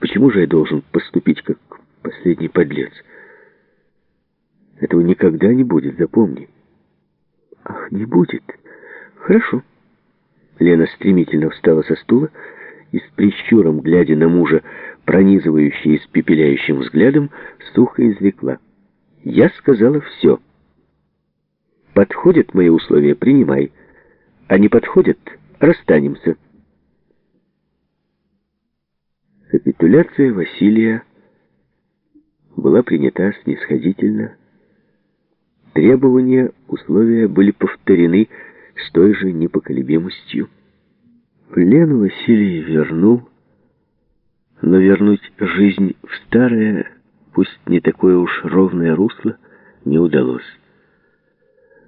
Почему же я должен поступить как последний подлец? Этого никогда не будет, запомни. Ах, не будет. Хорошо. Лена стремительно встала со стула и с прищуром, глядя на мужа, пронизывающей испепеляющим взглядом, сухо извлекла. Я сказала все. Подходят мои условия, принимай. А не подходят, расстанемся. Капитуляция Василия была принята снисходительно. Требования, условия были повторены с той же непоколебимостью. Лену Василий вернул, но вернуть жизнь в старое, пусть не такое уж ровное русло, не удалось.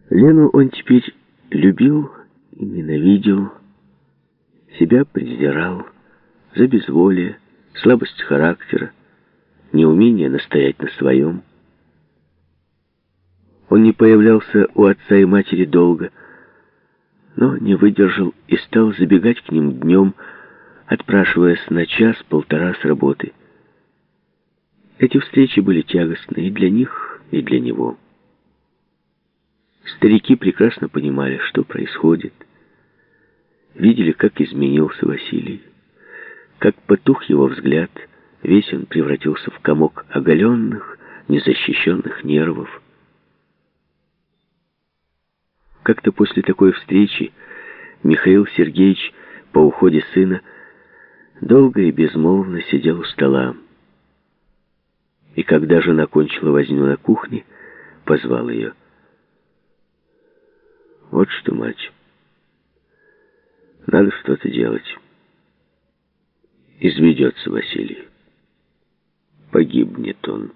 Лену он теперь любил и ненавидел, себя презирал за безволие, слабость характера, неумение настоять на своем. Он не появлялся у отца и матери долго, но не выдержал и стал забегать к ним днем, отпрашиваясь на час-полтора с работы. Эти встречи были тягостны и для них, и для него. Старики прекрасно понимали, что происходит. Видели, как изменился Василий, как потух его взгляд, весь он превратился в комок оголенных, незащищенных нервов. Как-то после такой встречи Михаил Сергеевич по уходе сына долго и безмолвно сидел у стола. И когда жена кончила возню на кухне, позвал ее. «Вот что, мать, надо что-то делать. Изведется Василий. Погибнет он.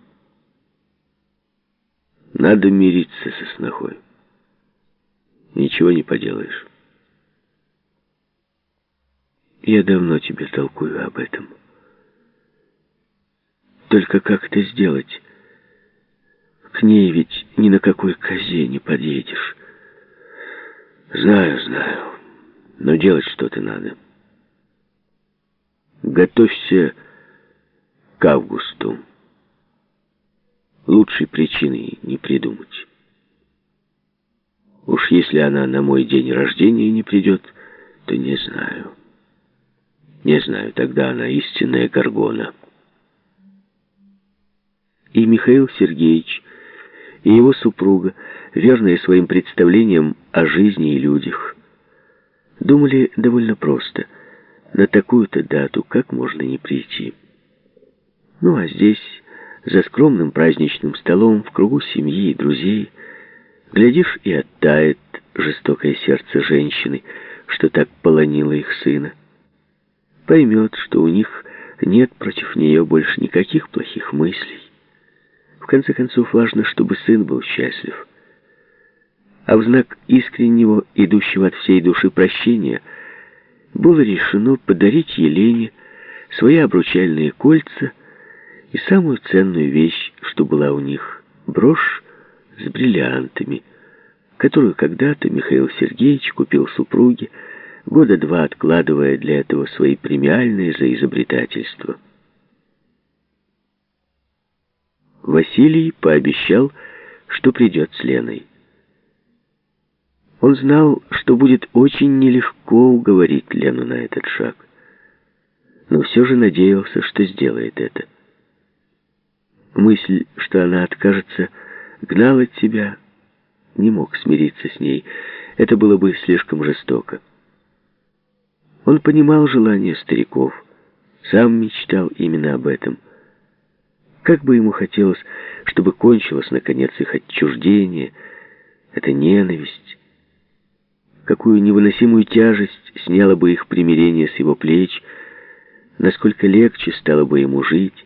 Надо мириться со снохой». Ничего не поделаешь. Я давно тебе толкую об этом. Только как это сделать? К ней ведь ни на какой козе не подъедешь. Знаю, знаю. Но делать что-то надо. Готовься к августу. Лучшей причины не придумать. Уж если она на мой день рождения не придет, то не знаю. Не знаю, тогда она истинная Гаргона. И Михаил Сергеевич, и его супруга, верные своим представлениям о жизни и людях, думали довольно просто. На такую-то дату как можно не прийти? Ну, а здесь, за скромным праздничным столом, в кругу семьи и друзей, Глядишь, и оттает жестокое сердце женщины, что так полонило их сына. Поймет, что у них нет против нее больше никаких плохих мыслей. В конце концов, важно, чтобы сын был счастлив. А в знак искреннего, идущего от всей души прощения, было решено подарить Елене свои обручальные кольца и самую ценную вещь, что была у них — брошь с бриллиантами, которую когда-то Михаил Сергеевич купил супруге, года два откладывая для этого свои премиальные за изобретательство. Василий пообещал, что придет с Леной. Он знал, что будет очень нелегко уговорить Лену на этот шаг, но все же надеялся, что сделает это. Мысль, что она откажется, гнал от себя, не мог смириться с ней. Это было бы слишком жестоко. Он понимал желание стариков, сам мечтал именно об этом. Как бы ему хотелось, чтобы кончилось, наконец, их отчуждение, эта ненависть. Какую невыносимую тяжесть сняло бы их примирение с его плеч, насколько легче стало бы ему жить.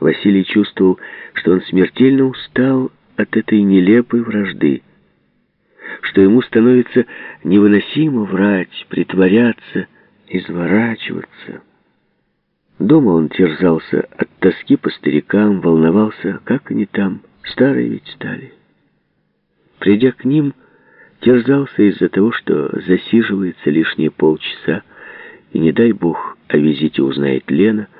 Василий чувствовал, что он смертельно устал от этой нелепой вражды, что ему становится невыносимо врать, притворяться, изворачиваться. Дома он терзался от тоски по старикам, волновался, как они там, старые ведь стали. Придя к ним, терзался из-за того, что засиживается лишние полчаса И не дай бог о визите узнает Лена,